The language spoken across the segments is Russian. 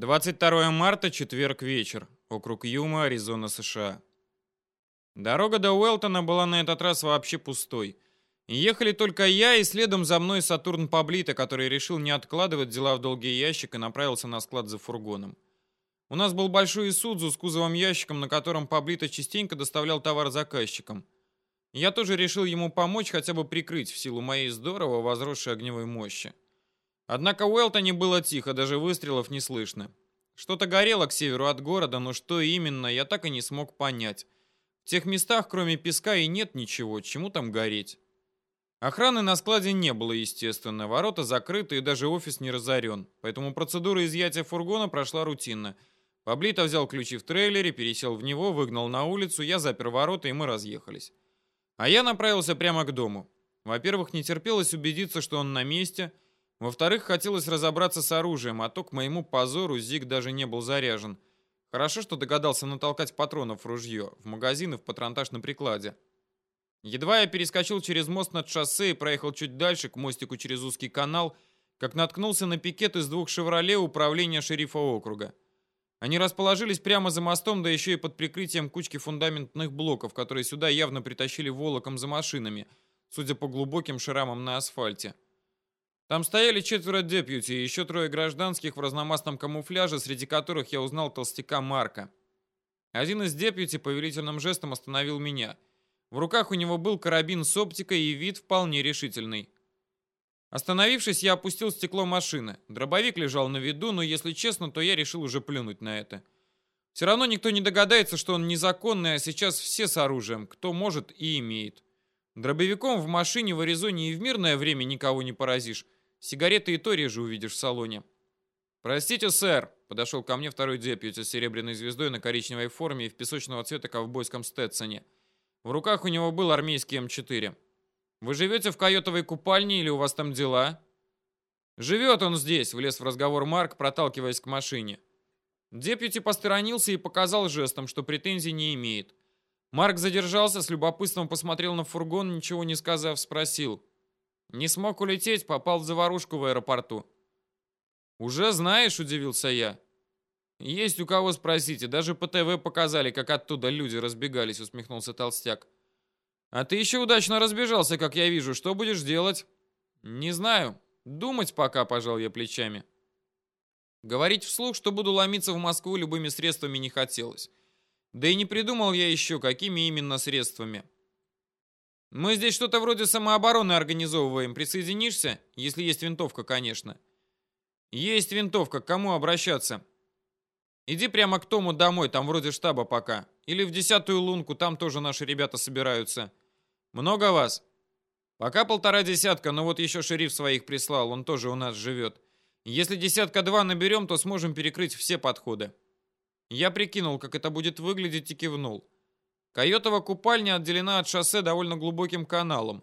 22 марта, четверг вечер. Округ Юма, Аризона, США. Дорога до Уэлтона была на этот раз вообще пустой. Ехали только я и следом за мной Сатурн Паблита, который решил не откладывать дела в долгий ящик и направился на склад за фургоном. У нас был большой Исудзу с кузовом ящиком, на котором Паблита частенько доставлял товар заказчикам. Я тоже решил ему помочь хотя бы прикрыть в силу моей здорово возросшей огневой мощи. Однако в Уэлтоне было тихо, даже выстрелов не слышно. Что-то горело к северу от города, но что именно, я так и не смог понять. В тех местах, кроме песка, и нет ничего, чему там гореть. Охраны на складе не было, естественно. Ворота закрыты и даже офис не разорен. Поэтому процедура изъятия фургона прошла рутинно. Паблито взял ключи в трейлере, пересел в него, выгнал на улицу, я запер ворота, и мы разъехались. А я направился прямо к дому. Во-первых, не терпелось убедиться, что он на месте – во-вторых, хотелось разобраться с оружием, а то, к моему позору, Зиг даже не был заряжен. Хорошо, что догадался натолкать патронов в ружье, в магазин и в патронтаж на прикладе. Едва я перескочил через мост над шоссе и проехал чуть дальше, к мостику через узкий канал, как наткнулся на пикет из двух «Шевроле» управления шерифа округа. Они расположились прямо за мостом, да еще и под прикрытием кучки фундаментных блоков, которые сюда явно притащили волоком за машинами, судя по глубоким шрамам на асфальте. Там стояли четверо депьюти и еще трое гражданских в разномастном камуфляже, среди которых я узнал толстяка Марка. Один из депьюти повелительным жестом остановил меня. В руках у него был карабин с оптикой и вид вполне решительный. Остановившись, я опустил стекло машины. Дробовик лежал на виду, но, если честно, то я решил уже плюнуть на это. Все равно никто не догадается, что он незаконный, а сейчас все с оружием, кто может и имеет. Дробовиком в машине в Аризоне и в мирное время никого не поразишь, Сигареты и то реже увидишь в салоне. «Простите, сэр», — подошел ко мне второй депьюти с серебряной звездой на коричневой форме и в песочного цвета ковбойском Стетсоне. В руках у него был армейский М4. «Вы живете в койотовой купальне или у вас там дела?» «Живет он здесь», — влез в разговор Марк, проталкиваясь к машине. Депьюти посторонился и показал жестом, что претензий не имеет. Марк задержался, с любопытством посмотрел на фургон, ничего не сказав, спросил. Не смог улететь, попал в заварушку в аэропорту. Уже знаешь, удивился я. Есть у кого спросите, даже по ТВ показали, как оттуда люди разбегались, усмехнулся толстяк. А ты еще удачно разбежался, как я вижу. Что будешь делать? Не знаю. Думать пока, пожал я плечами. Говорить вслух, что буду ломиться в Москву любыми средствами не хотелось. Да и не придумал я еще, какими именно средствами. Мы здесь что-то вроде самообороны организовываем. Присоединишься? Если есть винтовка, конечно. Есть винтовка. К кому обращаться? Иди прямо к Тому домой, там вроде штаба пока. Или в десятую лунку, там тоже наши ребята собираются. Много вас? Пока полтора десятка, но вот еще шериф своих прислал, он тоже у нас живет. Если десятка-два наберем, то сможем перекрыть все подходы. Я прикинул, как это будет выглядеть и кивнул. Койотова купальня отделена от шоссе довольно глубоким каналом.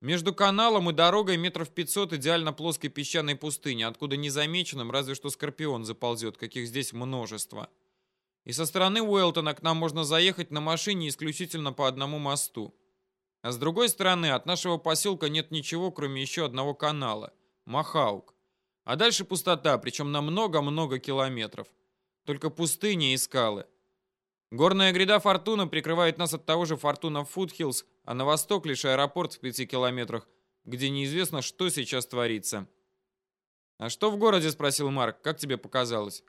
Между каналом и дорогой метров 500 идеально плоской песчаной пустыни, откуда незамеченным разве что скорпион заползет, каких здесь множество. И со стороны Уэлтона к нам можно заехать на машине исключительно по одному мосту. А с другой стороны, от нашего поселка нет ничего, кроме еще одного канала – Махаук. А дальше пустота, причем на много-много километров. Только пустыня и скалы – Горная гряда Фортуна прикрывает нас от того же Фортуна Фудхиллз, а на восток лишь аэропорт в пяти километрах, где неизвестно, что сейчас творится. «А что в городе?» — спросил Марк. «Как тебе показалось?»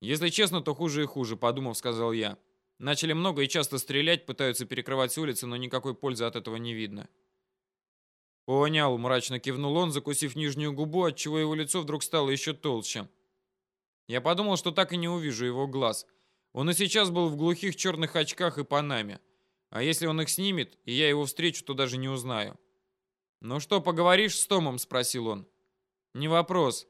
«Если честно, то хуже и хуже», — подумав, сказал я. Начали много и часто стрелять, пытаются перекрывать улицы, но никакой пользы от этого не видно. «Понял», — мрачно кивнул он, закусив нижнюю губу, отчего его лицо вдруг стало еще толще. Я подумал, что так и не увижу его глаз — он и сейчас был в глухих черных очках и панаме. А если он их снимет, и я его встречу, то даже не узнаю. «Ну что, поговоришь с Томом?» — спросил он. «Не вопрос.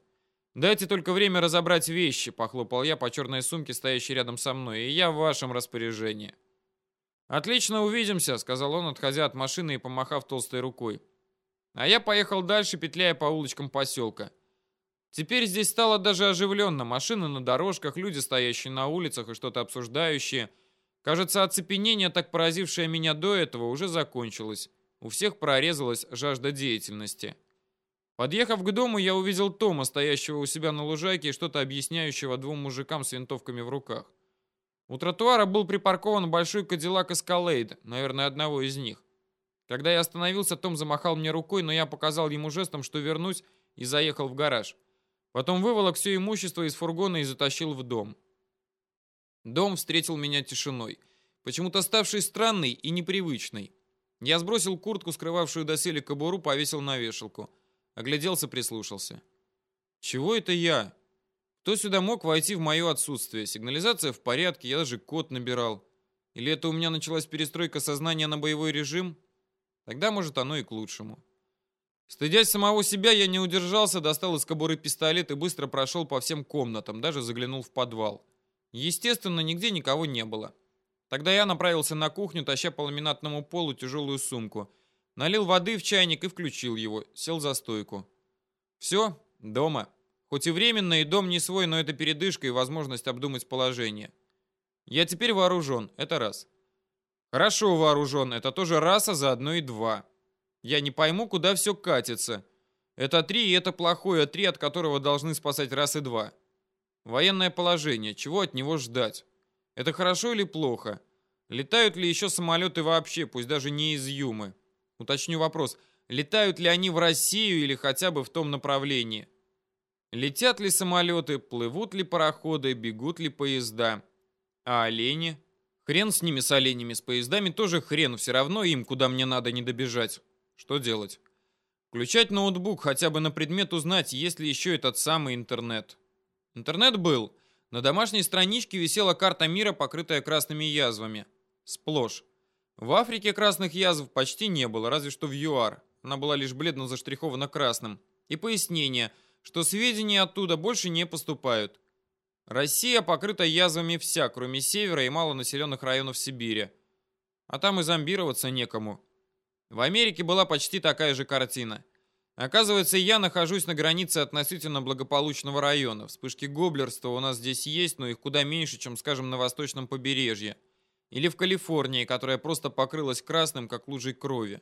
Дайте только время разобрать вещи», — похлопал я по черной сумке, стоящей рядом со мной, «и я в вашем распоряжении». «Отлично, увидимся», — сказал он, отходя от машины и помахав толстой рукой. А я поехал дальше, петляя по улочкам поселка. Теперь здесь стало даже оживленно. Машины на дорожках, люди, стоящие на улицах и что-то обсуждающие. Кажется, оцепенение, так поразившее меня до этого, уже закончилось. У всех прорезалась жажда деятельности. Подъехав к дому, я увидел Тома, стоящего у себя на лужайке и что-то объясняющего двум мужикам с винтовками в руках. У тротуара был припаркован большой кадиллак Эскалейд, наверное, одного из них. Когда я остановился, Том замахал мне рукой, но я показал ему жестом, что вернусь, и заехал в гараж. Потом выволок все имущество из фургона и затащил в дом. Дом встретил меня тишиной, почему-то ставшей странной и непривычной. Я сбросил куртку, скрывавшую доселе кобуру, повесил на вешалку. Огляделся, прислушался. Чего это я? Кто сюда мог войти в мое отсутствие? Сигнализация в порядке, я даже код набирал. Или это у меня началась перестройка сознания на боевой режим? Тогда, может, оно и к лучшему. Стыдясь самого себя, я не удержался, достал из кобуры пистолет и быстро прошел по всем комнатам, даже заглянул в подвал. Естественно, нигде никого не было. Тогда я направился на кухню, таща по ламинатному полу тяжелую сумку. Налил воды в чайник и включил его, сел за стойку. Все, дома. Хоть и временно, и дом не свой, но это передышка и возможность обдумать положение. Я теперь вооружен, это раз. Хорошо вооружен, это тоже раз, а заодно и два. Я не пойму, куда все катится. Это три, и это плохое три, от которого должны спасать раз и два. Военное положение, чего от него ждать? Это хорошо или плохо? Летают ли еще самолеты вообще, пусть даже не из Юмы? Уточню вопрос, летают ли они в Россию или хотя бы в том направлении? Летят ли самолеты, плывут ли пароходы, бегут ли поезда? А олени? Хрен с ними, с оленями, с поездами тоже хрен, все равно им, куда мне надо, не добежать. Что делать? Включать ноутбук хотя бы на предмет узнать, есть ли еще этот самый интернет. Интернет был. На домашней страничке висела карта мира, покрытая красными язвами. Сплошь. В Африке красных язв почти не было, разве что в ЮАР. Она была лишь бледно заштрихована красным. И пояснение, что сведения оттуда больше не поступают. Россия покрыта язвами вся, кроме севера и малонаселенных районов Сибири. А там и зомбироваться некому. В Америке была почти такая же картина. Оказывается, я нахожусь на границе относительно благополучного района. Вспышки гоблерства у нас здесь есть, но их куда меньше, чем, скажем, на восточном побережье. Или в Калифорнии, которая просто покрылась красным, как лужей крови.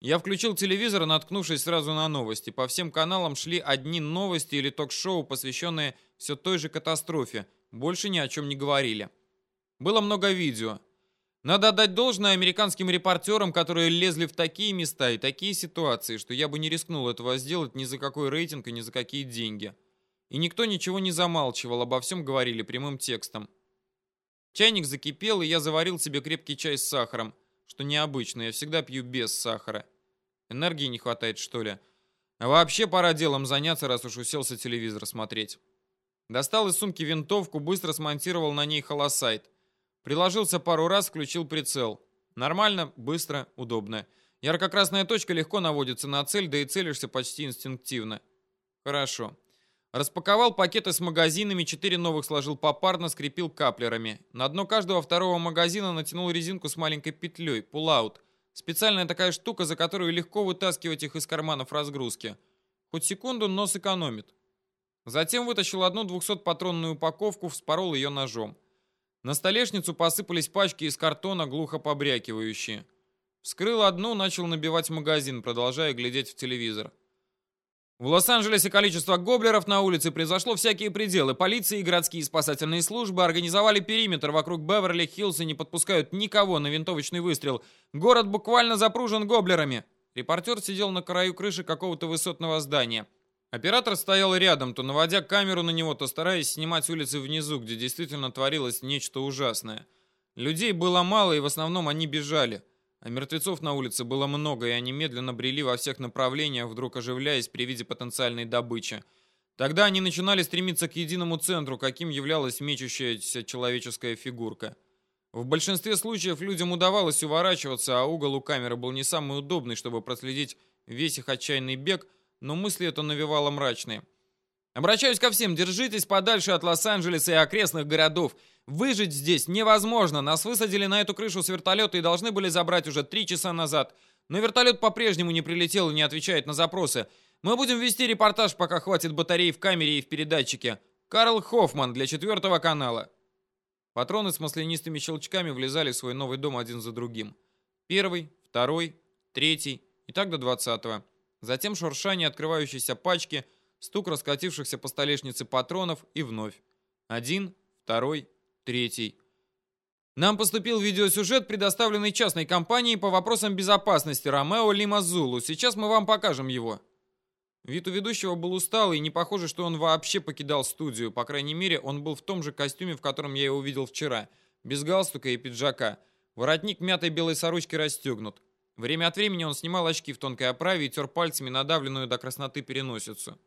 Я включил телевизор, наткнувшись сразу на новости. По всем каналам шли одни новости или ток-шоу, посвященные все той же катастрофе. Больше ни о чем не говорили. Было много видео. Надо отдать должное американским репортерам, которые лезли в такие места и такие ситуации, что я бы не рискнул этого сделать ни за какой рейтинг и ни за какие деньги. И никто ничего не замалчивал, обо всем говорили прямым текстом. Чайник закипел, и я заварил себе крепкий чай с сахаром, что необычно, я всегда пью без сахара. Энергии не хватает, что ли? А вообще пора делом заняться, раз уж уселся телевизор смотреть. Достал из сумки винтовку, быстро смонтировал на ней холосайт. Приложился пару раз, включил прицел. Нормально, быстро, удобно. Ярко-красная точка легко наводится на цель, да и целишься почти инстинктивно. Хорошо. Распаковал пакеты с магазинами, четыре новых сложил попарно, скрепил каплерами. На дно каждого второго магазина натянул резинку с маленькой петлей, пулаут. Специальная такая штука, за которую легко вытаскивать их из карманов разгрузки. Хоть секунду, но сэкономит. Затем вытащил одну 200-патронную упаковку, вспорол ее ножом. На столешницу посыпались пачки из картона, глухо побрякивающие. Вскрыл одну, начал набивать магазин, продолжая глядеть в телевизор. В Лос-Анджелесе количество гоблеров на улице превзошло всякие пределы. Полиция и городские спасательные службы организовали периметр вокруг Беверли-Хиллз и не подпускают никого на винтовочный выстрел. Город буквально запружен гоблерами. Репортер сидел на краю крыши какого-то высотного здания. Оператор стоял рядом, то наводя камеру на него, то стараясь снимать улицы внизу, где действительно творилось нечто ужасное. Людей было мало, и в основном они бежали. А мертвецов на улице было много, и они медленно брели во всех направлениях, вдруг оживляясь при виде потенциальной добычи. Тогда они начинали стремиться к единому центру, каким являлась мечущаяся человеческая фигурка. В большинстве случаев людям удавалось уворачиваться, а угол у камеры был не самый удобный, чтобы проследить весь их отчаянный бег – но мысли это навевало мрачные. Обращаюсь ко всем, держитесь подальше от Лос-Анджелеса и окрестных городов. Выжить здесь невозможно. Нас высадили на эту крышу с вертолета и должны были забрать уже три часа назад. Но вертолет по-прежнему не прилетел и не отвечает на запросы. Мы будем вести репортаж, пока хватит батарей в камере и в передатчике. Карл Хоффман для четвертого канала. Патроны с маслянистыми щелчками влезали в свой новый дом один за другим. Первый, второй, третий и так до двадцатого. Затем шуршание открывающейся пачки, стук раскатившихся по столешнице патронов и вновь. Один, второй, третий. Нам поступил видеосюжет, предоставленный частной компанией по вопросам безопасности Ромео Лима Зулу. Сейчас мы вам покажем его. Вид у ведущего был усталый, и не похоже, что он вообще покидал студию. По крайней мере, он был в том же костюме, в котором я его увидел вчера. Без галстука и пиджака. Воротник мятой белой сорочки расстегнут. Время от времени он снимал очки в тонкой оправе и тер пальцами надавленную до красноты переносицу.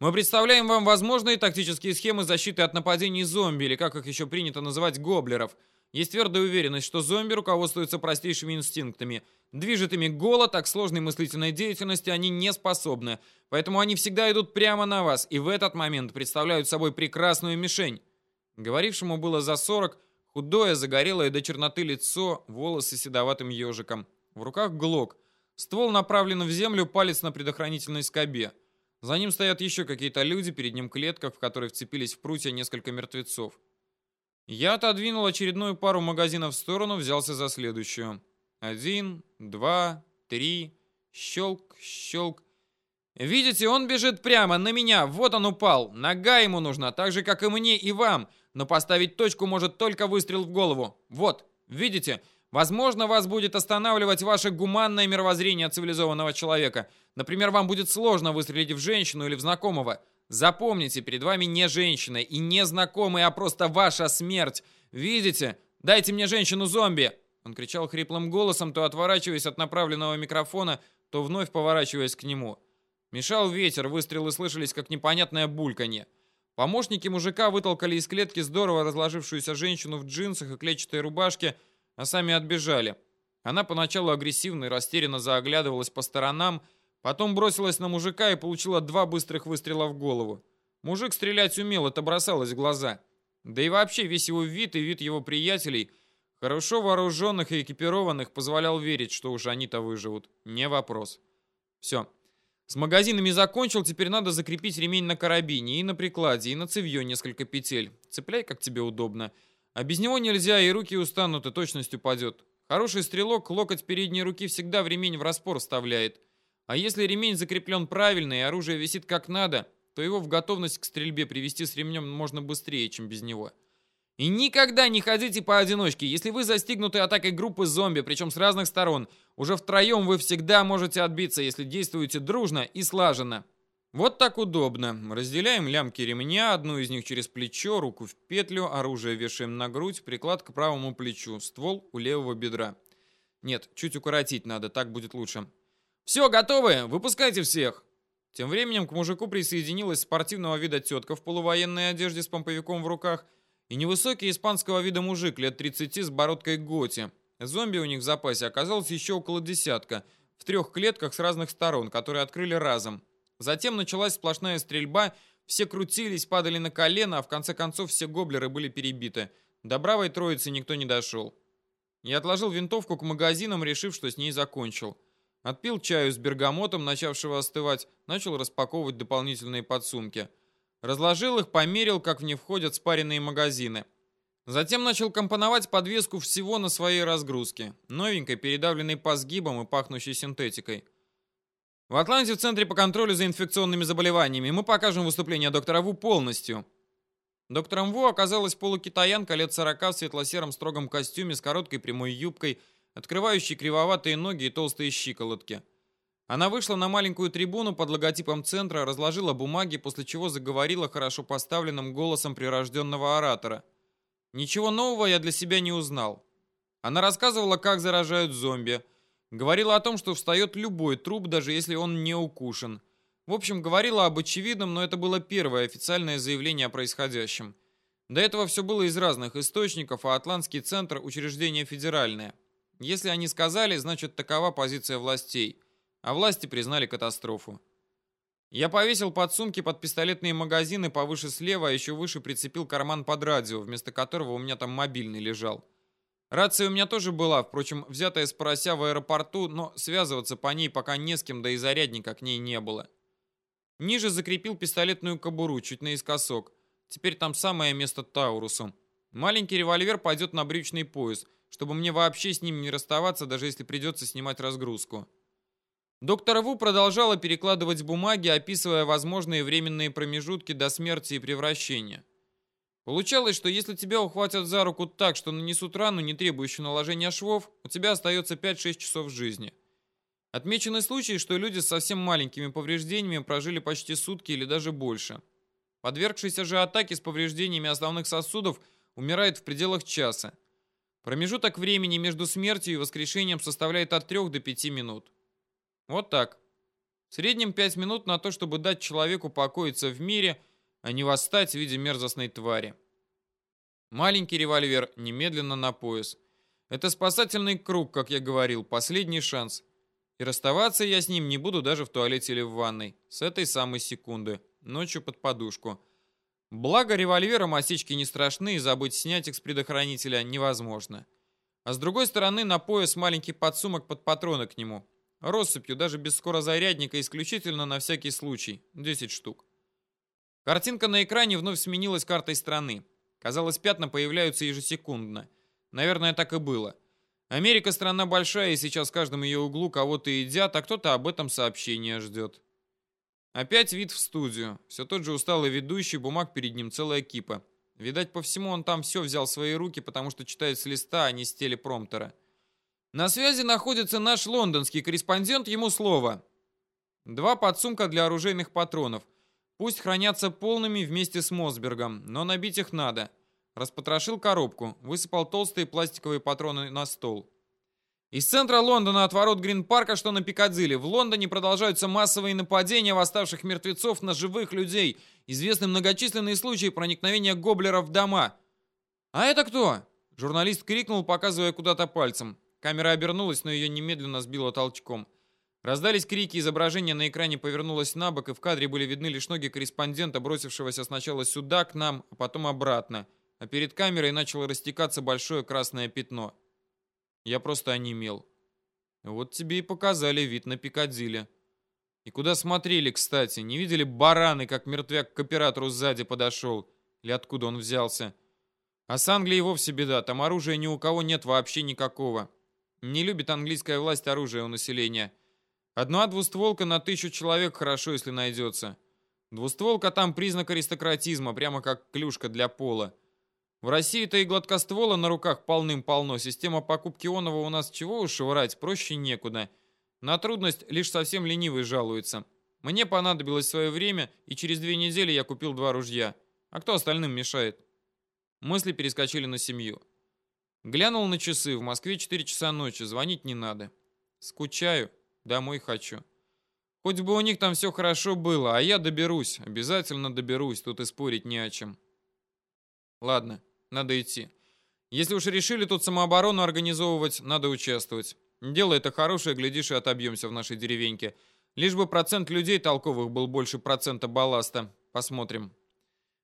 Мы представляем вам возможные тактические схемы защиты от нападений зомби, или как их еще принято называть, гоблеров. Есть твердая уверенность, что зомби руководствуются простейшими инстинктами. Движет ими голод, так сложной мыслительной деятельности они не способны. Поэтому они всегда идут прямо на вас, и в этот момент представляют собой прекрасную мишень. Говорившему было за 40, худое, загорелое до черноты лицо, волосы седоватым ежиком. В руках глок. Ствол направлен в землю, палец на предохранительной скобе. За ним стоят еще какие-то люди, перед ним клетка, в которой вцепились в прутья несколько мертвецов. Я отодвинул очередную пару магазинов в сторону, взялся за следующую. Один, два, три, щелк, щелк. Видите, он бежит прямо на меня, вот он упал. Нога ему нужна, так же, как и мне и вам. Но поставить точку может только выстрел в голову. Вот, видите? Возможно, вас будет останавливать ваше гуманное мировоззрение цивилизованного человека. Например, вам будет сложно выстрелить в женщину или в знакомого. Запомните, перед вами не женщина и не знакомый, а просто ваша смерть. Видите? Дайте мне женщину-зомби!» Он кричал хриплым голосом, то отворачиваясь от направленного микрофона, то вновь поворачиваясь к нему. Мешал ветер, выстрелы слышались, как непонятное бульканье. Помощники мужика вытолкали из клетки здорово разложившуюся женщину в джинсах и клетчатой рубашке, а сами отбежали. Она поначалу агрессивно и растерянно заоглядывалась по сторонам, потом бросилась на мужика и получила два быстрых выстрела в голову. Мужик стрелять умел, это бросалось в глаза. Да и вообще весь его вид и вид его приятелей, хорошо вооруженных и экипированных, позволял верить, что уж они-то выживут. Не вопрос. Все. С магазинами закончил, теперь надо закрепить ремень на карабине и на прикладе, и на цевье несколько петель. Цепляй, как тебе удобно. А без него нельзя, и руки устанут, и точность упадет. Хороший стрелок локоть передней руки всегда в ремень в распор вставляет. А если ремень закреплен правильно и оружие висит как надо, то его в готовность к стрельбе привести с ремнем можно быстрее, чем без него. И никогда не ходите поодиночке. Если вы застигнуты атакой группы зомби, причем с разных сторон, уже втроем вы всегда можете отбиться, если действуете дружно и слаженно. Вот так удобно. Разделяем лямки ремня, одну из них через плечо, руку в петлю, оружие вешаем на грудь, приклад к правому плечу, ствол у левого бедра. Нет, чуть укоротить надо, так будет лучше. Все, готовы? Выпускайте всех! Тем временем к мужику присоединилась спортивного вида тетка в полувоенной одежде с помповиком в руках и невысокий испанского вида мужик лет 30 с бородкой Готи. Зомби у них в запасе оказалось еще около десятка, в трех клетках с разных сторон, которые открыли разом. Затем началась сплошная стрельба, все крутились, падали на колено, а в конце концов все гоблеры были перебиты. До бравой троицы никто не дошел. Я отложил винтовку к магазинам, решив, что с ней закончил. Отпил чаю с бергамотом, начавшего остывать, начал распаковывать дополнительные подсумки. Разложил их, померил, как в них входят спаренные магазины. Затем начал компоновать подвеску всего на своей разгрузке. Новенькой, передавленной по сгибам и пахнущей синтетикой. В Атланте в Центре по контролю за инфекционными заболеваниями мы покажем выступление доктора Ву полностью. Доктором Ву оказалась полукитаянка лет 40 в светло-сером строгом костюме с короткой прямой юбкой, открывающей кривоватые ноги и толстые щиколотки. Она вышла на маленькую трибуну под логотипом центра, разложила бумаги, после чего заговорила хорошо поставленным голосом прирожденного оратора. Ничего нового я для себя не узнал. Она рассказывала, как заражают зомби – Говорила о том, что встает любой труп, даже если он не укушен. В общем, говорила об очевидном, но это было первое официальное заявление о происходящем. До этого все было из разных источников, а Атлантский центр – учреждение федеральное. Если они сказали, значит такова позиция властей. А власти признали катастрофу. Я повесил подсумки под пистолетные магазины повыше слева, а еще выше прицепил карман под радио, вместо которого у меня там мобильный лежал. Рация у меня тоже была, впрочем, взятая с порося в аэропорту, но связываться по ней пока не с кем, да и зарядника к ней не было. Ниже закрепил пистолетную кобуру, чуть наискосок. Теперь там самое место Таурусу. Маленький револьвер пойдет на брючный пояс, чтобы мне вообще с ним не расставаться, даже если придется снимать разгрузку. Доктор Ву продолжала перекладывать бумаги, описывая возможные временные промежутки до смерти и превращения. Получалось, что если тебя ухватят за руку так, что нанесут рану, не требующую наложения швов, у тебя остается 5-6 часов жизни. Отмечены случаи, что люди с совсем маленькими повреждениями прожили почти сутки или даже больше. Подвергшийся же атаке с повреждениями основных сосудов умирает в пределах часа. Промежуток времени между смертью и воскрешением составляет от 3 до 5 минут. Вот так. В среднем 5 минут на то, чтобы дать человеку покоиться в мире – а не восстать в виде мерзостной твари. Маленький револьвер немедленно на пояс. Это спасательный круг, как я говорил, последний шанс. И расставаться я с ним не буду даже в туалете или в ванной. С этой самой секунды. Ночью под подушку. Благо револьвером осечки не страшны, и забыть снять их с предохранителя невозможно. А с другой стороны на пояс маленький подсумок под патроны к нему. Россыпью, даже без скорозарядника, исключительно на всякий случай. 10 штук. Картинка на экране вновь сменилась картой страны. Казалось, пятна появляются ежесекундно. Наверное, так и было. Америка страна большая, и сейчас в каждом ее углу кого-то едят, а кто-то об этом сообщение ждет. Опять вид в студию. Все тот же усталый ведущий, бумаг перед ним целая кипа. Видать, по всему он там все взял в свои руки, потому что читает с листа, а не с телепромптера. На связи находится наш лондонский корреспондент, ему слово. Два подсумка для оружейных патронов – Пусть хранятся полными вместе с Мосбергом, но набить их надо. Распотрошил коробку, высыпал толстые пластиковые патроны на стол. Из центра Лондона от ворот Грин-парка, что на Пикадилли, в Лондоне продолжаются массовые нападения восставших мертвецов на живых людей. Известны многочисленные случаи проникновения гоблеров в дома. «А это кто?» Журналист крикнул, показывая куда-то пальцем. Камера обернулась, но ее немедленно сбило толчком. Раздались крики, изображение на экране повернулось на бок, и в кадре были видны лишь ноги корреспондента, бросившегося сначала сюда, к нам, а потом обратно. А перед камерой начало растекаться большое красное пятно. Я просто онемел. Вот тебе и показали вид на Пикадилли. И куда смотрели, кстати? Не видели бараны, как мертвяк к оператору сзади подошел? Или откуда он взялся? А с Англией вовсе беда, там оружия ни у кого нет вообще никакого. Не любит английская власть оружие у населения. Одна двустволка на тысячу человек хорошо, если найдется. Двустволка там признак аристократизма, прямо как клюшка для пола. В России-то и гладкоствола на руках полным-полно. Система покупки оного у нас чего уж врать, проще некуда. На трудность лишь совсем ленивый жалуется. Мне понадобилось свое время, и через две недели я купил два ружья. А кто остальным мешает? Мысли перескочили на семью. Глянул на часы, в Москве 4 часа ночи, звонить не надо. Скучаю. Домой хочу. Хоть бы у них там все хорошо было, а я доберусь, обязательно доберусь, тут и спорить не о чем. Ладно, надо идти. Если уж решили тут самооборону организовывать, надо участвовать. Дело это хорошее, глядишь, и отобьемся в нашей деревеньке. Лишь бы процент людей толковых был больше процента балласта. Посмотрим.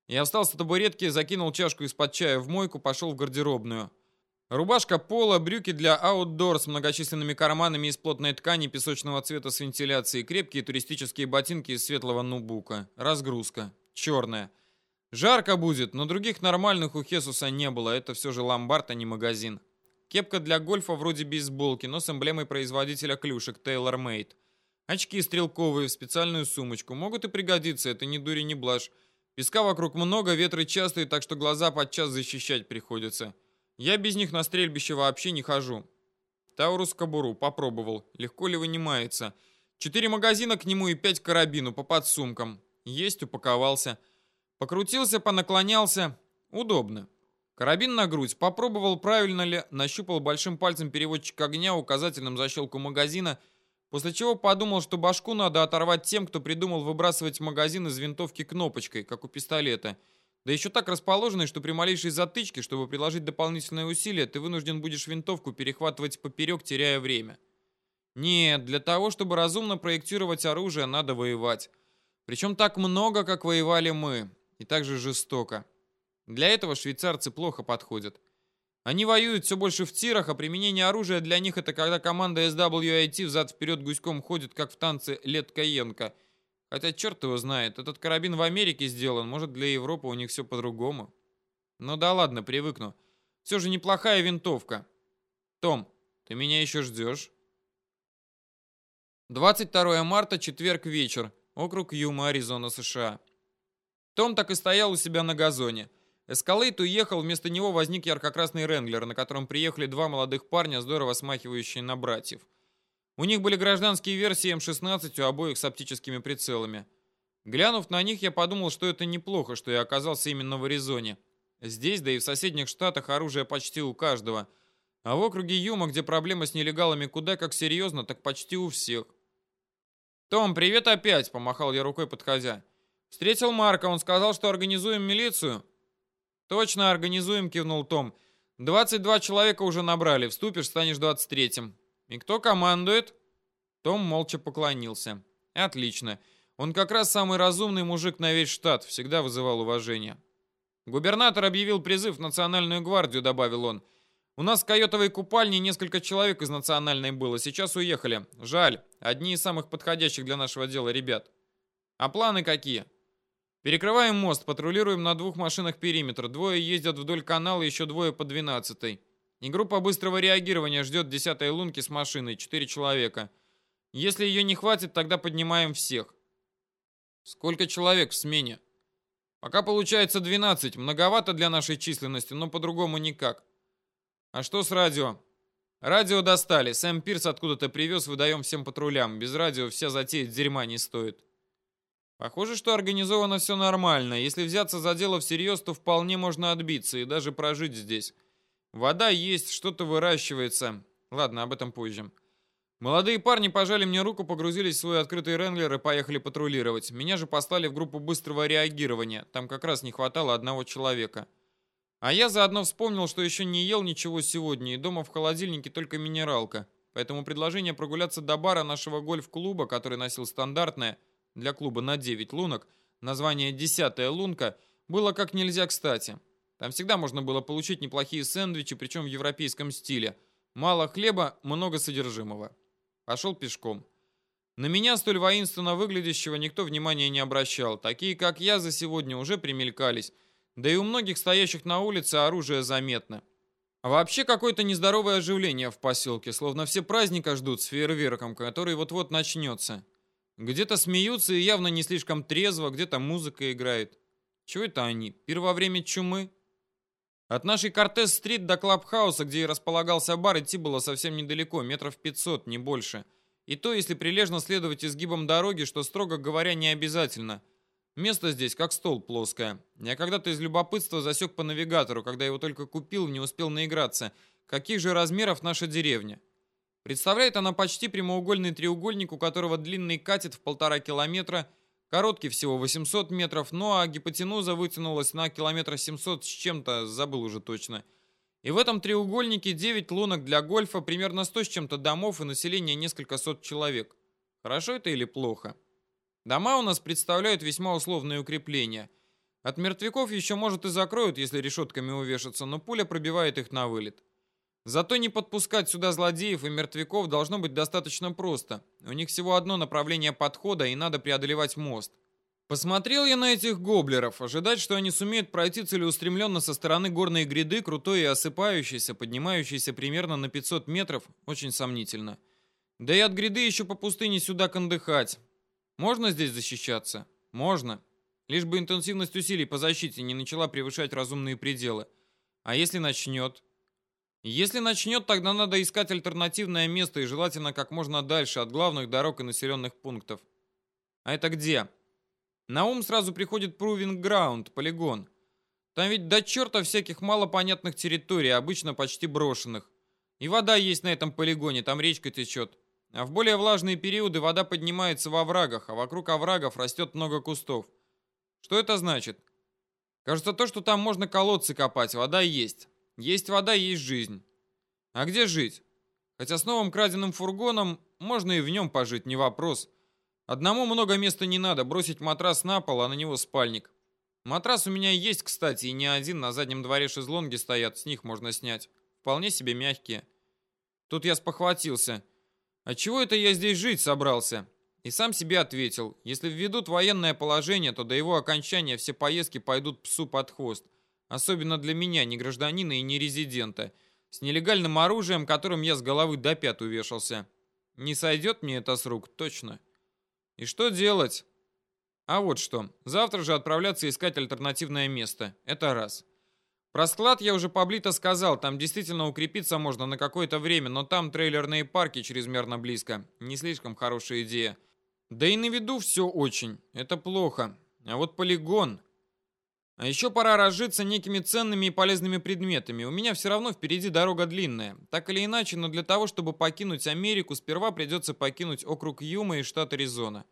Я встал с табуретки, закинул чашку из-под чая в мойку, пошел в гардеробную. Рубашка пола, брюки для аутдор с многочисленными карманами из плотной ткани песочного цвета с вентиляцией, крепкие туристические ботинки из светлого нубука. Разгрузка. Черная. Жарко будет, но других нормальных у Хесуса не было, это все же ломбард, а не магазин. Кепка для гольфа вроде бейсболки, но с эмблемой производителя клюшек Taylor Made. Очки стрелковые в специальную сумочку. Могут и пригодиться, это не дури, не блажь. Песка вокруг много, ветры частые, так что глаза подчас защищать приходится. Я без них на стрельбище вообще не хожу. Таурус кобуру попробовал. Легко ли вынимается. Четыре магазина к нему и пять карабину по подсумкам. Есть, упаковался. Покрутился, понаклонялся. Удобно. Карабин на грудь. Попробовал, правильно ли. Нащупал большим пальцем переводчик огня, указательным защелку магазина. После чего подумал, что башку надо оторвать тем, кто придумал выбрасывать магазин из винтовки кнопочкой, как у пистолета. Да еще так расположенный, что при малейшей затычке, чтобы приложить дополнительные усилия, ты вынужден будешь винтовку перехватывать поперек, теряя время. Нет, для того, чтобы разумно проектировать оружие, надо воевать. Причем так много, как воевали мы. И так же жестоко. Для этого швейцарцы плохо подходят. Они воюют все больше в тирах, а применение оружия для них это когда команда SWIT взад-вперед гуськом ходит, как в танце Лет Каенко – Хотя черт его знает, этот карабин в Америке сделан, может для Европы у них все по-другому. Ну да ладно, привыкну. Все же неплохая винтовка. Том, ты меня еще ждешь? 22 марта, четверг вечер. Округ Юма, Аризона, США. Том так и стоял у себя на газоне. Эскалейт уехал, вместо него возник ярко-красный Ренглер, на котором приехали два молодых парня, здорово смахивающие на братьев. У них были гражданские версии М-16, у обоих с оптическими прицелами. Глянув на них, я подумал, что это неплохо, что я оказался именно в Аризоне. Здесь, да и в соседних штатах оружие почти у каждого. А в округе Юма, где проблема с нелегалами куда как серьезно, так почти у всех. «Том, привет опять!» — помахал я рукой, подходя. «Встретил Марка, он сказал, что организуем милицию». «Точно организуем», — кивнул Том. «22 человека уже набрали, вступишь, станешь 23-м». «И кто командует?» Том молча поклонился. «Отлично. Он как раз самый разумный мужик на весь штат, всегда вызывал уважение». «Губернатор объявил призыв в Национальную гвардию», — добавил он. «У нас в Койотовой купальне несколько человек из Национальной было, сейчас уехали. Жаль, одни из самых подходящих для нашего дела ребят». «А планы какие?» «Перекрываем мост, патрулируем на двух машинах периметр. Двое ездят вдоль канала, еще двое по двенадцатой. И группа быстрого реагирования ждет десятой лунки с машиной, четыре человека. Если ее не хватит, тогда поднимаем всех». «Сколько человек в смене?» Пока получается 12, многовато для нашей численности, но по-другому никак. А что с радио? Радио достали, Сэм Пирс откуда-то привез, выдаем всем патрулям. Без радио вся затея дерьма не стоит. Похоже, что организовано все нормально. Если взяться за дело всерьез, то вполне можно отбиться и даже прожить здесь. Вода есть, что-то выращивается. Ладно, об этом позже. Молодые парни пожали мне руку, погрузились в свой открытый ренглер и поехали патрулировать. Меня же послали в группу быстрого реагирования. Там как раз не хватало одного человека. А я заодно вспомнил, что еще не ел ничего сегодня, и дома в холодильнике только минералка. Поэтому предложение прогуляться до бара нашего гольф-клуба, который носил стандартное для клуба на 9 лунок, название «Десятая лунка», было как нельзя кстати. Там всегда можно было получить неплохие сэндвичи, причем в европейском стиле. Мало хлеба, много содержимого. Пошел пешком. На меня, столь воинственно выглядящего, никто внимания не обращал. Такие, как я, за сегодня уже примелькались. Да и у многих стоящих на улице оружие заметно. А вообще какое-то нездоровое оживление в поселке, словно все праздника ждут с фейерверком, который вот-вот начнется. Где-то смеются и явно не слишком трезво, где-то музыка играет. Чего это они? Пир время чумы? От нашей Кортес-стрит до Клабхауса, где и располагался бар, идти было совсем недалеко, метров 500, не больше. И то, если прилежно следовать изгибам дороги, что, строго говоря, не обязательно. Место здесь как стол плоское. Я когда-то из любопытства засек по навигатору, когда его только купил, не успел наиграться. Каких же размеров наша деревня? Представляет она почти прямоугольный треугольник, у которого длинный катет в полтора километра – Короткий всего 800 метров, ну а гипотенуза вытянулась на километр 700 с чем-то, забыл уже точно. И в этом треугольнике 9 лунок для гольфа, примерно 100 с чем-то домов и население несколько сот человек. Хорошо это или плохо? Дома у нас представляют весьма условные укрепления. От мертвяков еще, может, и закроют, если решетками увешаться, но пуля пробивает их на вылет. Зато не подпускать сюда злодеев и мертвяков должно быть достаточно просто. У них всего одно направление подхода, и надо преодолевать мост. Посмотрел я на этих гоблеров. Ожидать, что они сумеют пройти целеустремленно со стороны горной гряды, крутой и осыпающейся, поднимающейся примерно на 500 метров, очень сомнительно. Да и от гряды еще по пустыне сюда кондыхать. Можно здесь защищаться? Можно. Лишь бы интенсивность усилий по защите не начала превышать разумные пределы. А если начнет? Если начнет, тогда надо искать альтернативное место и желательно как можно дальше от главных дорог и населенных пунктов. А это где? На ум сразу приходит Proving Ground, полигон. Там ведь до черта всяких малопонятных территорий, обычно почти брошенных. И вода есть на этом полигоне, там речка течет. А в более влажные периоды вода поднимается во врагах, а вокруг оврагов растет много кустов. Что это значит? Кажется, то, что там можно колодцы копать, вода есть. Есть вода, есть жизнь. А где жить? Хотя с новым краденым фургоном можно и в нем пожить, не вопрос. Одному много места не надо, бросить матрас на пол, а на него спальник. Матрас у меня есть, кстати, и не один, на заднем дворе шезлонги стоят, с них можно снять. Вполне себе мягкие. Тут я спохватился. А чего это я здесь жить собрался? И сам себе ответил, если введут военное положение, то до его окончания все поездки пойдут псу под хвост. Особенно для меня, не гражданина и не резидента. С нелегальным оружием, которым я с головы до пят увешался. Не сойдет мне это с рук, точно. И что делать? А вот что. Завтра же отправляться искать альтернативное место. Это раз. Про склад я уже поблито сказал, там действительно укрепиться можно на какое-то время, но там трейлерные парки чрезмерно близко. Не слишком хорошая идея. Да и на виду все очень. Это плохо. А вот полигон... А еще пора разжиться некими ценными и полезными предметами. У меня все равно впереди дорога длинная. Так или иначе, но для того, чтобы покинуть Америку, сперва придется покинуть округ Юма и штат Аризона.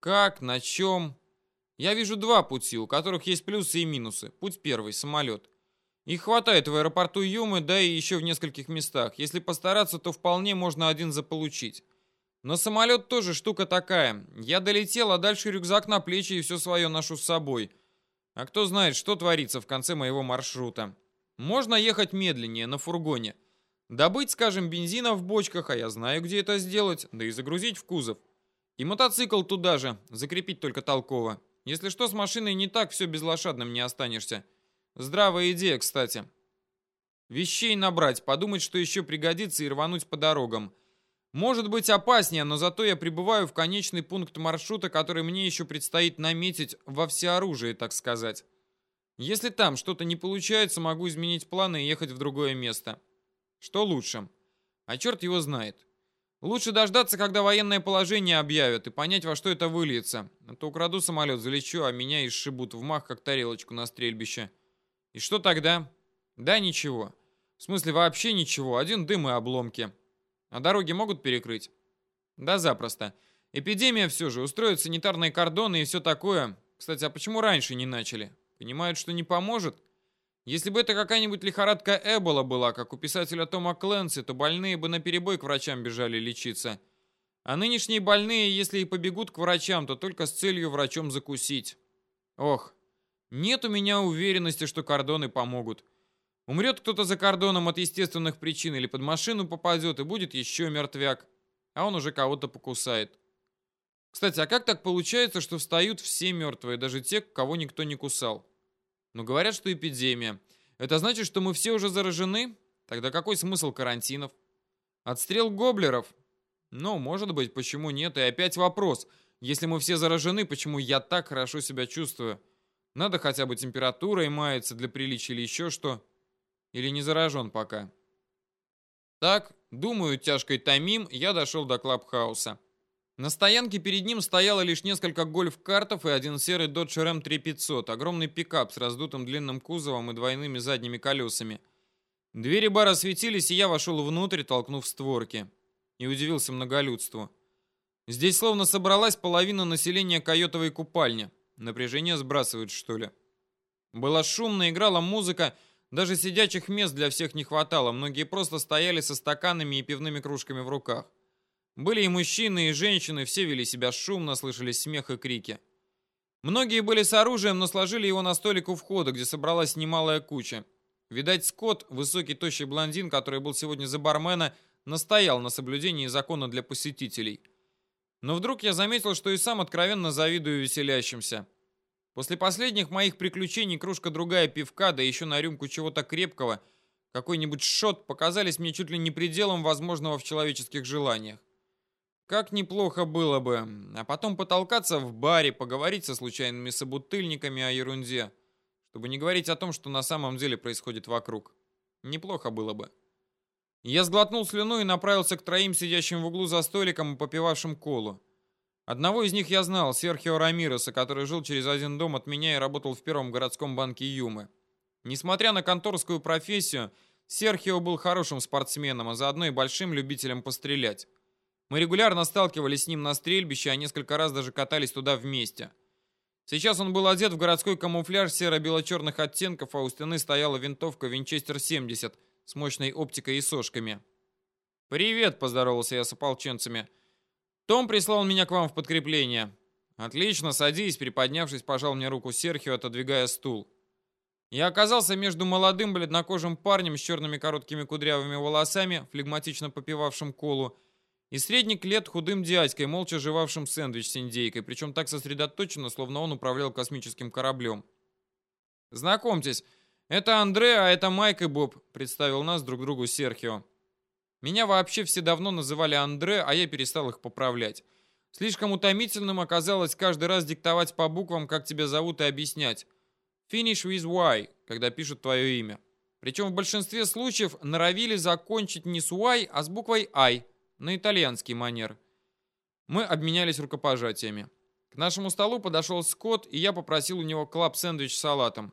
Как? На чем? Я вижу два пути, у которых есть плюсы и минусы. Путь первый – самолет. Их хватает в аэропорту Юмы, да и еще в нескольких местах. Если постараться, то вполне можно один заполучить. Но самолет тоже штука такая. Я долетел, а дальше рюкзак на плечи и все свое ношу с собой – а кто знает, что творится в конце моего маршрута. Можно ехать медленнее, на фургоне. Добыть, скажем, бензина в бочках, а я знаю, где это сделать, да и загрузить в кузов. И мотоцикл туда же, закрепить только толково. Если что, с машиной не так, все безлошадным не останешься. Здравая идея, кстати. Вещей набрать, подумать, что еще пригодится и рвануть по дорогам. Может быть опаснее, но зато я прибываю в конечный пункт маршрута, который мне еще предстоит наметить во всеоружии, так сказать. Если там что-то не получается, могу изменить планы и ехать в другое место. Что лучше? А черт его знает. Лучше дождаться, когда военное положение объявят, и понять, во что это выльется. А то украду самолет, залечу, а меня и сшибут в мах, как тарелочку на стрельбище. И что тогда? Да ничего. В смысле, вообще ничего. Один дым и обломки. А дороги могут перекрыть? Да, запросто. Эпидемия все же, устроят санитарные кордоны и все такое. Кстати, а почему раньше не начали? Понимают, что не поможет? Если бы это какая-нибудь лихорадка Эбола была, как у писателя Тома Кленси, то больные бы наперебой к врачам бежали лечиться. А нынешние больные, если и побегут к врачам, то только с целью врачом закусить. Ох, нет у меня уверенности, что кордоны помогут. Умрет кто-то за кордоном от естественных причин или под машину попадет, и будет еще мертвяк. А он уже кого-то покусает. Кстати, а как так получается, что встают все мертвые, даже те, кого никто не кусал? Ну, говорят, что эпидемия. Это значит, что мы все уже заражены? Тогда какой смысл карантинов? Отстрел гоблеров? Ну, может быть, почему нет? И опять вопрос. Если мы все заражены, почему я так хорошо себя чувствую? Надо хотя бы температурой маяться для приличия или еще что? Или не заражен пока? Так, думаю, тяжкой томим, я дошел до Клабхауса. На стоянке перед ним стояло лишь несколько гольф-картов и один серый Dodge Ram 3500, огромный пикап с раздутым длинным кузовом и двойными задними колесами. Двери бара светились, и я вошел внутрь, толкнув створки. И удивился многолюдству. Здесь словно собралась половина населения койотовой купальни. Напряжение сбрасывают, что ли? Было шумно, играла музыка, даже сидячих мест для всех не хватало, многие просто стояли со стаканами и пивными кружками в руках. Были и мужчины, и женщины, все вели себя шумно, слышались смех и крики. Многие были с оружием, но сложили его на столик у входа, где собралась немалая куча. Видать, Скотт, высокий тощий блондин, который был сегодня за бармена, настоял на соблюдении закона для посетителей. Но вдруг я заметил, что и сам откровенно завидую веселящимся. После последних моих приключений кружка другая пивка, да еще на рюмку чего-то крепкого, какой-нибудь шот показались мне чуть ли не пределом возможного в человеческих желаниях. Как неплохо было бы. А потом потолкаться в баре, поговорить со случайными собутыльниками о ерунде, чтобы не говорить о том, что на самом деле происходит вокруг. Неплохо было бы. Я сглотнул слюну и направился к троим сидящим в углу за столиком и попивавшим колу. Одного из них я знал, Серхио Рамиреса, который жил через один дом от меня и работал в первом городском банке Юмы. Несмотря на конторскую профессию, Серхио был хорошим спортсменом, а заодно и большим любителем пострелять. Мы регулярно сталкивались с ним на стрельбище, а несколько раз даже катались туда вместе. Сейчас он был одет в городской камуфляж серо-бело-черных оттенков, а у стены стояла винтовка Винчестер-70 с мощной оптикой и сошками. «Привет!» – поздоровался я с ополченцами – том прислал меня к вам в подкрепление. Отлично, садись, приподнявшись, пожал мне руку Серхио, отодвигая стул. Я оказался между молодым бледнокожим парнем с черными короткими кудрявыми волосами, флегматично попивавшим колу, и средних лет худым дядькой, молча жевавшим сэндвич с индейкой, причем так сосредоточенно, словно он управлял космическим кораблем. «Знакомьтесь, это Андре, а это Майк и Боб», — представил нас друг другу Серхио. Меня вообще все давно называли Андре, а я перестал их поправлять. Слишком утомительным оказалось каждый раз диктовать по буквам, как тебя зовут, и объяснять. Finish with Y, когда пишут твое имя. Причем в большинстве случаев норовили закончить не с Y, а с буквой I, на итальянский манер. Мы обменялись рукопожатиями. К нашему столу подошел Скотт, и я попросил у него клаб-сэндвич с салатом.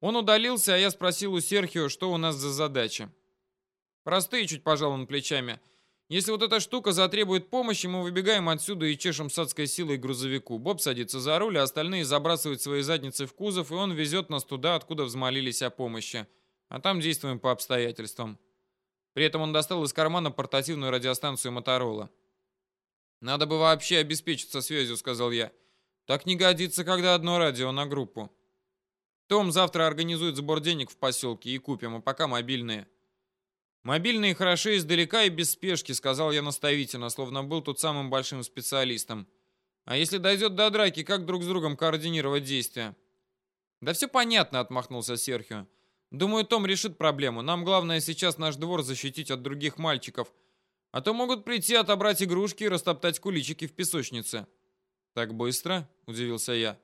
Он удалился, а я спросил у Серхио, что у нас за задача. Простые, чуть пожал он плечами. Если вот эта штука затребует помощи, мы выбегаем отсюда и чешем с адской силой грузовику. Боб садится за руль, а остальные забрасывают свои задницы в кузов, и он везет нас туда, откуда взмолились о помощи. А там действуем по обстоятельствам. При этом он достал из кармана портативную радиостанцию Моторола. «Надо бы вообще обеспечиться связью», — сказал я. «Так не годится, когда одно радио на группу». «Том завтра организует сбор денег в поселке и купим, а пока мобильные». «Мобильные хороши издалека и без спешки», — сказал я наставительно, словно был тут самым большим специалистом. «А если дойдет до драки, как друг с другом координировать действия?» «Да все понятно», — отмахнулся Серхио. «Думаю, Том решит проблему. Нам главное сейчас наш двор защитить от других мальчиков. А то могут прийти отобрать игрушки и растоптать куличики в песочнице». «Так быстро?» — удивился я.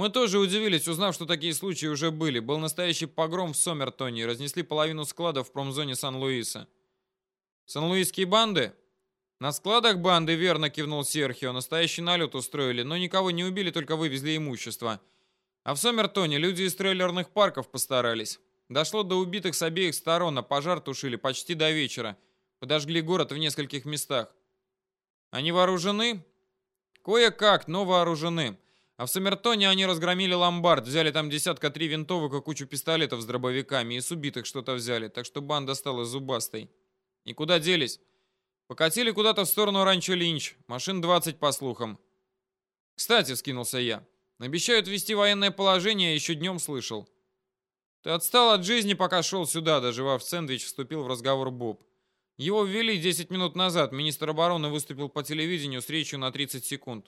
Мы тоже удивились, узнав, что такие случаи уже были. Был настоящий погром в Сомертоне разнесли половину складов в промзоне Сан-Луиса. Сан-Луисские банды? На складах банды, верно кивнул Серхио. Настоящий налет устроили, но никого не убили, только вывезли имущество. А в Сомертоне люди из трейлерных парков постарались. Дошло до убитых с обеих сторон, а пожар тушили почти до вечера. Подожгли город в нескольких местах. Они вооружены? Кое-как, но вооружены. А в Самертоне они разгромили ломбард, взяли там десятка три винтовок и кучу пистолетов с дробовиками, и с убитых что-то взяли, так что банда стала зубастой. И куда делись? Покатили куда-то в сторону ранчо Линч, машин 20 по слухам. Кстати, скинулся я, обещают ввести военное положение, еще днем слышал. Ты отстал от жизни, пока шел сюда, доживав сэндвич, вступил в разговор Боб. Его ввели 10 минут назад, министр обороны выступил по телевидению с речью на 30 секунд.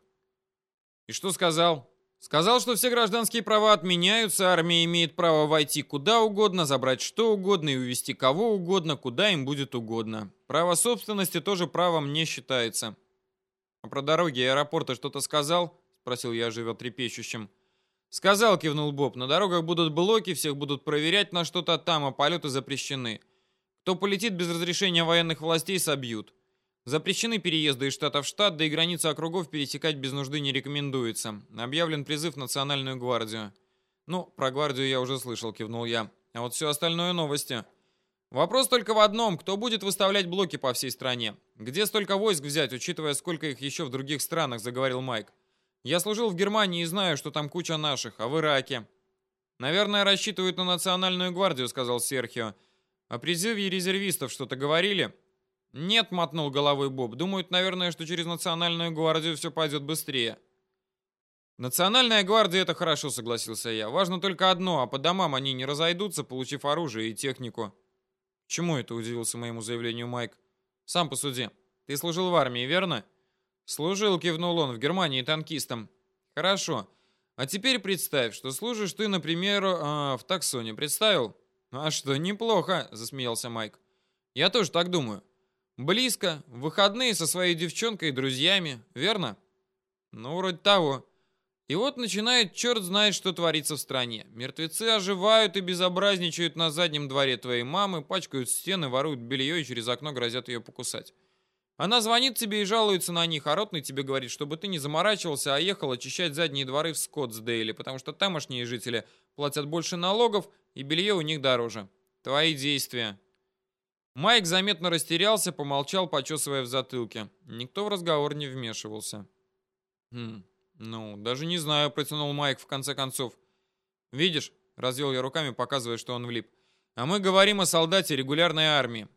И что сказал? Сказал, что все гражданские права отменяются, армия имеет право войти куда угодно, забрать что угодно и увезти кого угодно, куда им будет угодно. Право собственности тоже правом не считается. А про дороги и аэропорты что-то сказал? Спросил я, живя трепещущим. Сказал, кивнул Боб, на дорогах будут блоки, всех будут проверять на что-то там, а полеты запрещены. Кто полетит без разрешения военных властей, собьют. Запрещены переезды из штата в штат, да и границы округов пересекать без нужды не рекомендуется. Объявлен призыв в Национальную гвардию. Ну, про гвардию я уже слышал, кивнул я. А вот все остальное новости. Вопрос только в одном, кто будет выставлять блоки по всей стране? Где столько войск взять, учитывая, сколько их еще в других странах, заговорил Майк. Я служил в Германии и знаю, что там куча наших, а в Ираке. Наверное, рассчитывают на Национальную гвардию, сказал Серхио. О призыве резервистов что-то говорили? «Нет», — мотнул головой Боб. «Думают, наверное, что через Национальную гвардию все пойдет быстрее». «Национальная гвардия — это хорошо», — согласился я. «Важно только одно, а по домам они не разойдутся, получив оружие и технику». «Чему это?» — удивился моему заявлению Майк. «Сам посуди. Ты служил в армии, верно?» «Служил», — кивнул он, — «в Германии танкистом». «Хорошо. А теперь представь, что служишь ты, например, э, в таксоне. Представил?» «А что, неплохо», — засмеялся Майк. «Я тоже так думаю. Близко, выходные со своей девчонкой и друзьями, верно? Ну, вроде того. И вот начинает черт знает, что творится в стране. Мертвецы оживают и безобразничают на заднем дворе твоей мамы, пачкают стены, воруют белье и через окно грозят ее покусать. Она звонит тебе и жалуется на них, а ротный тебе говорит, чтобы ты не заморачивался, а ехал очищать задние дворы в Скоттсдейле, потому что тамошние жители платят больше налогов, и белье у них дороже. Твои действия. Майк заметно растерялся, помолчал, почесывая в затылке. Никто в разговор не вмешивался. «Хм, ну, даже не знаю», — протянул Майк в конце концов. «Видишь?» — развел я руками, показывая, что он влип. «А мы говорим о солдате регулярной армии.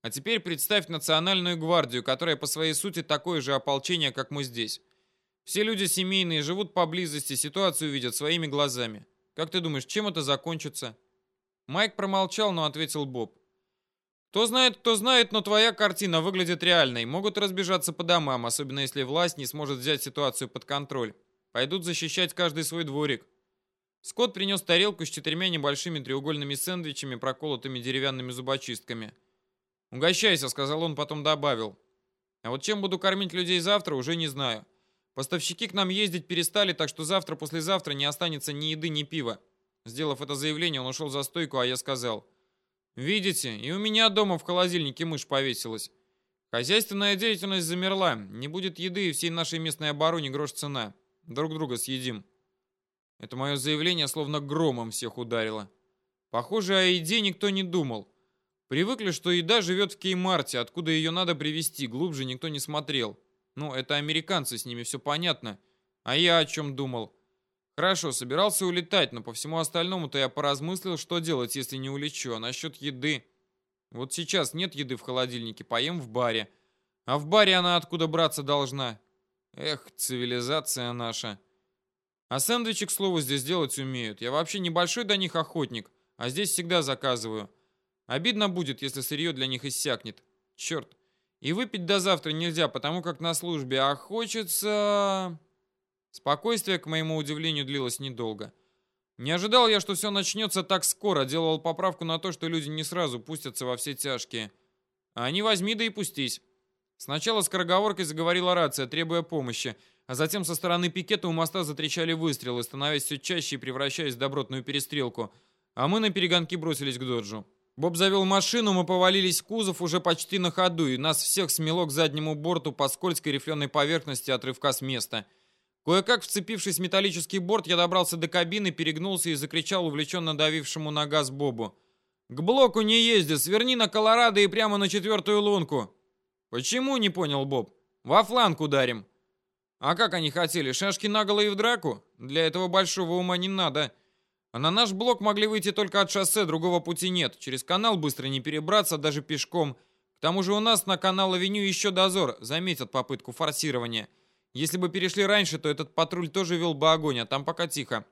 А теперь представь национальную гвардию, которая по своей сути такое же ополчение, как мы здесь. Все люди семейные, живут поблизости, ситуацию видят своими глазами. Как ты думаешь, чем это закончится?» Майк промолчал, но ответил Боб. Кто знает, кто знает, но твоя картина выглядит реальной. Могут разбежаться по домам, особенно если власть не сможет взять ситуацию под контроль. Пойдут защищать каждый свой дворик. Скотт принес тарелку с четырьмя небольшими треугольными сэндвичами, проколотыми деревянными зубочистками. «Угощайся», — сказал он, потом добавил. «А вот чем буду кормить людей завтра, уже не знаю. Поставщики к нам ездить перестали, так что завтра-послезавтра не останется ни еды, ни пива». Сделав это заявление, он ушел за стойку, а я сказал. «Видите, и у меня дома в холодильнике мышь повесилась. Хозяйственная деятельность замерла. Не будет еды, и всей нашей местной обороне грош цена. Друг друга съедим». Это мое заявление словно громом всех ударило. Похоже, о еде никто не думал. Привыкли, что еда живет в Кеймарте, откуда ее надо привезти, глубже никто не смотрел. Ну, это американцы, с ними все понятно. А я о чем думал? Хорошо, собирался улетать, но по всему остальному-то я поразмыслил, что делать, если не улечу. А насчет еды... Вот сейчас нет еды в холодильнике, поем в баре. А в баре она откуда браться должна? Эх, цивилизация наша. А сэндвичи, к слову, здесь делать умеют. Я вообще небольшой до них охотник, а здесь всегда заказываю. Обидно будет, если сырье для них иссякнет. Черт. И выпить до завтра нельзя, потому как на службе, а хочется... Спокойствие, к моему удивлению, длилось недолго. Не ожидал я, что все начнется так скоро, делал поправку на то, что люди не сразу пустятся во все тяжкие. А они возьми да и пустись. Сначала скороговоркой заговорила рация, требуя помощи, а затем со стороны пикета у моста затрещали выстрелы, становясь все чаще и превращаясь в добротную перестрелку, а мы на перегонки бросились к доджу. Боб завел машину, мы повалились в кузов уже почти на ходу, и нас всех смело к заднему борту по скользкой рифленой поверхности от рывка с места. Кое-как вцепившись в металлический борт, я добрался до кабины, перегнулся и закричал увлеченно давившему на газ Бобу. «К блоку не езди, сверни на Колорадо и прямо на четвертую лунку!» «Почему?» — не понял Боб. «Во фланг ударим!» «А как они хотели? Шашки наголо и в драку? Для этого большого ума не надо!» А на наш блок могли выйти только от шоссе, другого пути нет. Через канал быстро не перебраться, даже пешком. К тому же у нас на канал-авеню еще дозор. Заметят попытку форсирования. Если бы перешли раньше, то этот патруль тоже вел бы огонь, а там пока тихо.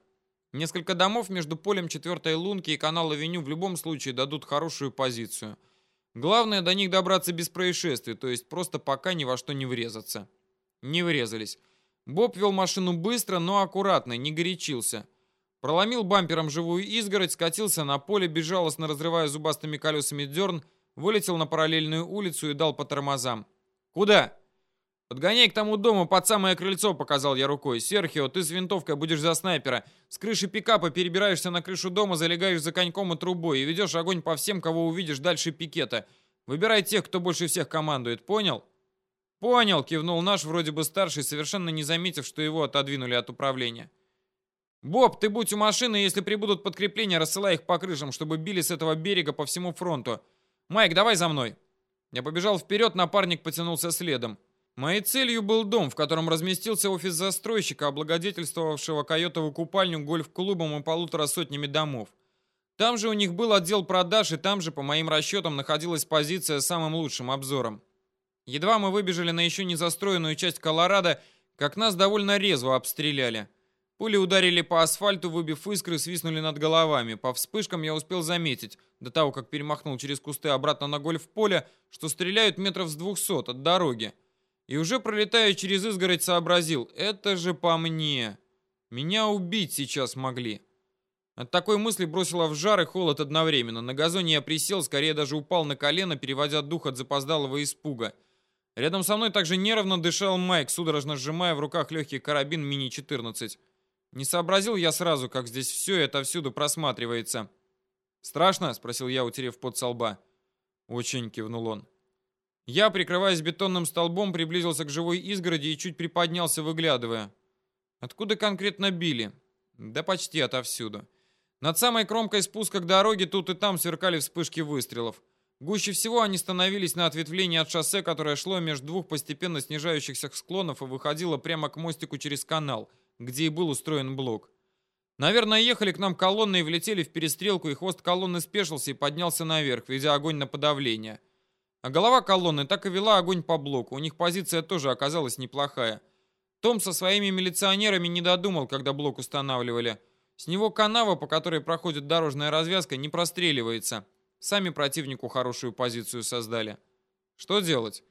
Несколько домов между полем четвертой лунки и канал-авеню в любом случае дадут хорошую позицию. Главное до них добраться без происшествий, то есть просто пока ни во что не врезаться. Не врезались. Боб вел машину быстро, но аккуратно, не горячился. Проломил бампером живую изгородь, скатился на поле, безжалостно разрывая зубастыми колесами дерн, вылетел на параллельную улицу и дал по тормозам. «Куда?» «Подгоняй к тому дому под самое крыльцо», — показал я рукой. «Серхио, ты с винтовкой будешь за снайпера. С крыши пикапа перебираешься на крышу дома, залегаешь за коньком и трубой и ведешь огонь по всем, кого увидишь дальше пикета. Выбирай тех, кто больше всех командует, понял?» «Понял», — кивнул наш, вроде бы старший, совершенно не заметив, что его отодвинули от управления. «Боб, ты будь у машины, если прибудут подкрепления, рассылай их по крышам, чтобы били с этого берега по всему фронту. Майк, давай за мной!» Я побежал вперед, напарник потянулся следом. Моей целью был дом, в котором разместился офис застройщика, облагодетельствовавшего Койотову купальню гольф-клубом и полутора сотнями домов. Там же у них был отдел продаж, и там же, по моим расчетам, находилась позиция с самым лучшим обзором. Едва мы выбежали на еще не застроенную часть Колорадо, как нас довольно резво обстреляли. Пули ударили по асфальту, выбив искры, свистнули над головами. По вспышкам я успел заметить, до того, как перемахнул через кусты обратно на гольф-поле, что стреляют метров с двухсот от дороги. И уже пролетая через изгородь сообразил, это же по мне. Меня убить сейчас могли. От такой мысли бросило в жар и холод одновременно. На газоне я присел, скорее даже упал на колено, переводя дух от запоздалого испуга. Рядом со мной также нервно дышал Майк, судорожно сжимая в руках легкий карабин мини-14. Не сообразил я сразу, как здесь все это всюду просматривается. «Страшно?» — спросил я, утерев под со лба. «Очень», — кивнул он. Я, прикрываясь бетонным столбом, приблизился к живой изгороди и чуть приподнялся, выглядывая. Откуда конкретно били? Да почти отовсюду. Над самой кромкой спуска к дороге тут и там сверкали вспышки выстрелов. Гуще всего они становились на ответвлении от шоссе, которое шло между двух постепенно снижающихся склонов и выходило прямо к мостику через канал, где и был устроен блок. Наверное, ехали к нам колонны и влетели в перестрелку, и хвост колонны спешился и поднялся наверх, ведя огонь на подавление. А голова колонны так и вела огонь по блоку, у них позиция тоже оказалась неплохая. Том со своими милиционерами не додумал, когда блок устанавливали. С него канава, по которой проходит дорожная развязка, не простреливается. Сами противнику хорошую позицию создали. Что делать?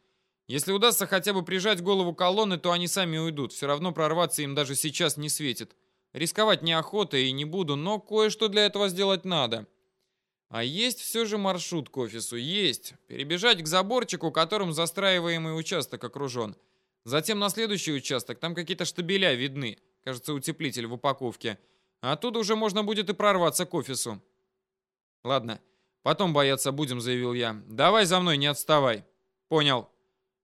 Если удастся хотя бы прижать голову колонны, то они сами уйдут. Все равно прорваться им даже сейчас не светит. Рисковать неохота и не буду, но кое-что для этого сделать надо. А есть все же маршрут к офису, есть. Перебежать к заборчику, которым застраиваемый участок окружен. Затем на следующий участок, там какие-то штабеля видны. Кажется, утеплитель в упаковке. А оттуда уже можно будет и прорваться к офису. Ладно, потом бояться будем, заявил я. Давай за мной, не отставай. Понял.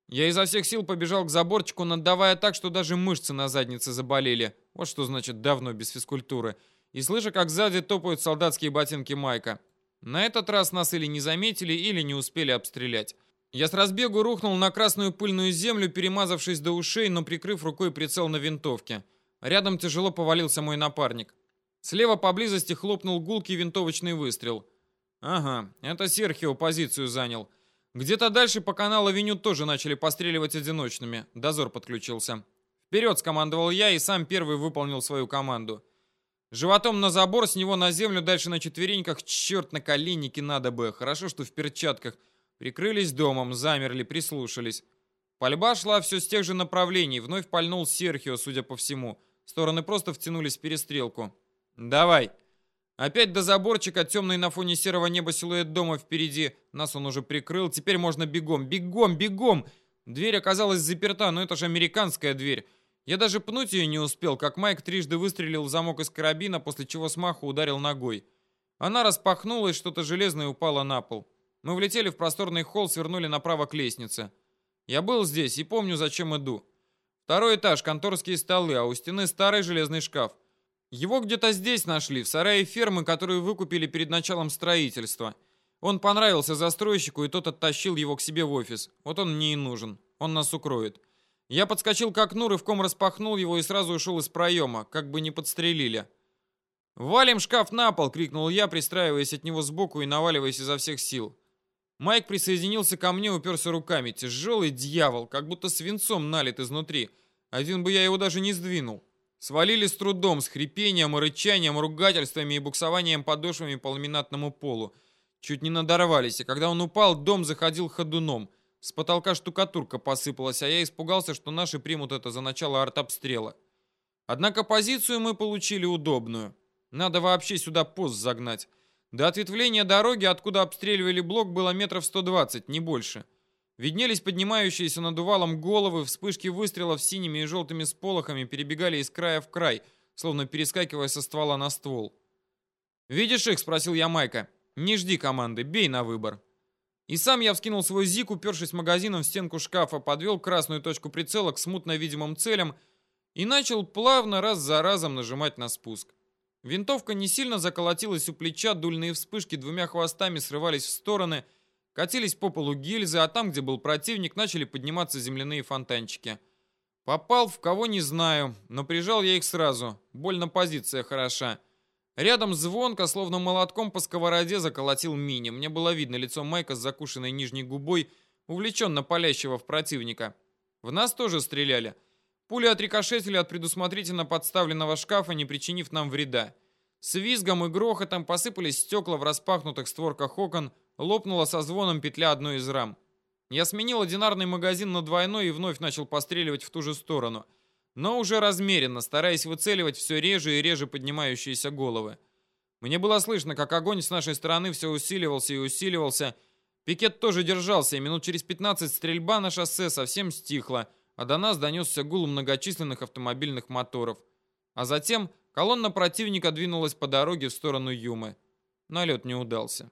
Я изо всех сил побежал к заборчику, надавая так, что даже мышцы на заднице заболели. Вот что значит давно без физкультуры. И слыша, как сзади топают солдатские ботинки Майка. На этот раз нас или не заметили, или не успели обстрелять. Я с разбегу рухнул на красную пыльную землю, перемазавшись до ушей, но прикрыв рукой прицел на винтовке. Рядом тяжело повалился мой напарник. Слева поблизости хлопнул гулкий винтовочный выстрел. Ага, это Серхио позицию занял. Где-то дальше по каналу Авеню тоже начали постреливать одиночными. Дозор подключился. «Вперед!» — скомандовал я и сам первый выполнил свою команду. Животом на забор, с него на землю, дальше на четвереньках. Черт, на коленнике надо бы. Хорошо, что в перчатках. Прикрылись домом, замерли, прислушались. Пальба шла все с тех же направлений. Вновь пальнул Серхио, судя по всему. Стороны просто втянулись в перестрелку. «Давай!» Опять до заборчика, темный на фоне серого неба силуэт дома впереди. Нас он уже прикрыл. Теперь можно бегом, бегом, бегом! Дверь оказалась заперта, но это же американская дверь. Я даже пнуть ее не успел, как Майк трижды выстрелил в замок из карабина, после чего смаху ударил ногой. Она распахнулась, что-то железное упало на пол. Мы влетели в просторный холл, свернули направо к лестнице. Я был здесь и помню, зачем иду. Второй этаж, конторские столы, а у стены старый железный шкаф. Его где-то здесь нашли, в сарае фермы, которую выкупили перед началом строительства. Он понравился застройщику, и тот оттащил его к себе в офис. Вот он мне и нужен. Он нас укроет. Я подскочил к окну, рывком распахнул его и сразу ушел из проема, как бы не подстрелили. «Валим шкаф на пол!» — крикнул я, пристраиваясь от него сбоку и наваливаясь изо всех сил. Майк присоединился ко мне, уперся руками. Тяжелый дьявол, как будто свинцом налит изнутри. Один бы я его даже не сдвинул. Свалили с трудом, с хрипением и рычанием, ругательствами и буксованием подошвами по ламинатному полу. Чуть не надорвались, и когда он упал, дом заходил ходуном — с потолка штукатурка посыпалась, а я испугался, что наши примут это за начало артобстрела. Однако позицию мы получили удобную. Надо вообще сюда пост загнать. До ответвления дороги, откуда обстреливали блок, было метров 120, не больше. Виднелись поднимающиеся над увалом головы, вспышки выстрелов синими и желтыми сполохами перебегали из края в край, словно перескакивая со ствола на ствол. «Видишь их?» — спросил я Майка. «Не жди команды, бей на выбор». И сам я вскинул свой зик, упершись магазином в стенку шкафа, подвел красную точку прицела к смутно видимым целям и начал плавно раз за разом нажимать на спуск. Винтовка не сильно заколотилась у плеча, дульные вспышки двумя хвостами срывались в стороны, катились по полу гильзы, а там, где был противник, начали подниматься земляные фонтанчики. Попал в кого не знаю, но прижал я их сразу. Больно позиция хороша. Рядом звонко, словно молотком по сковороде, заколотил мини. Мне было видно лицо Майка с закушенной нижней губой, увлеченно палящего в противника. В нас тоже стреляли. Пули отрикошетили от предусмотрительно подставленного шкафа, не причинив нам вреда. С визгом и грохотом посыпались стекла в распахнутых створках окон, лопнула со звоном петля одной из рам. Я сменил одинарный магазин на двойной и вновь начал постреливать в ту же сторону — но уже размеренно, стараясь выцеливать все реже и реже поднимающиеся головы. Мне было слышно, как огонь с нашей стороны все усиливался и усиливался. Пикет тоже держался, и минут через 15 стрельба на шоссе совсем стихла, а до нас донесся гул многочисленных автомобильных моторов. А затем колонна противника двинулась по дороге в сторону Юмы. Налет не удался.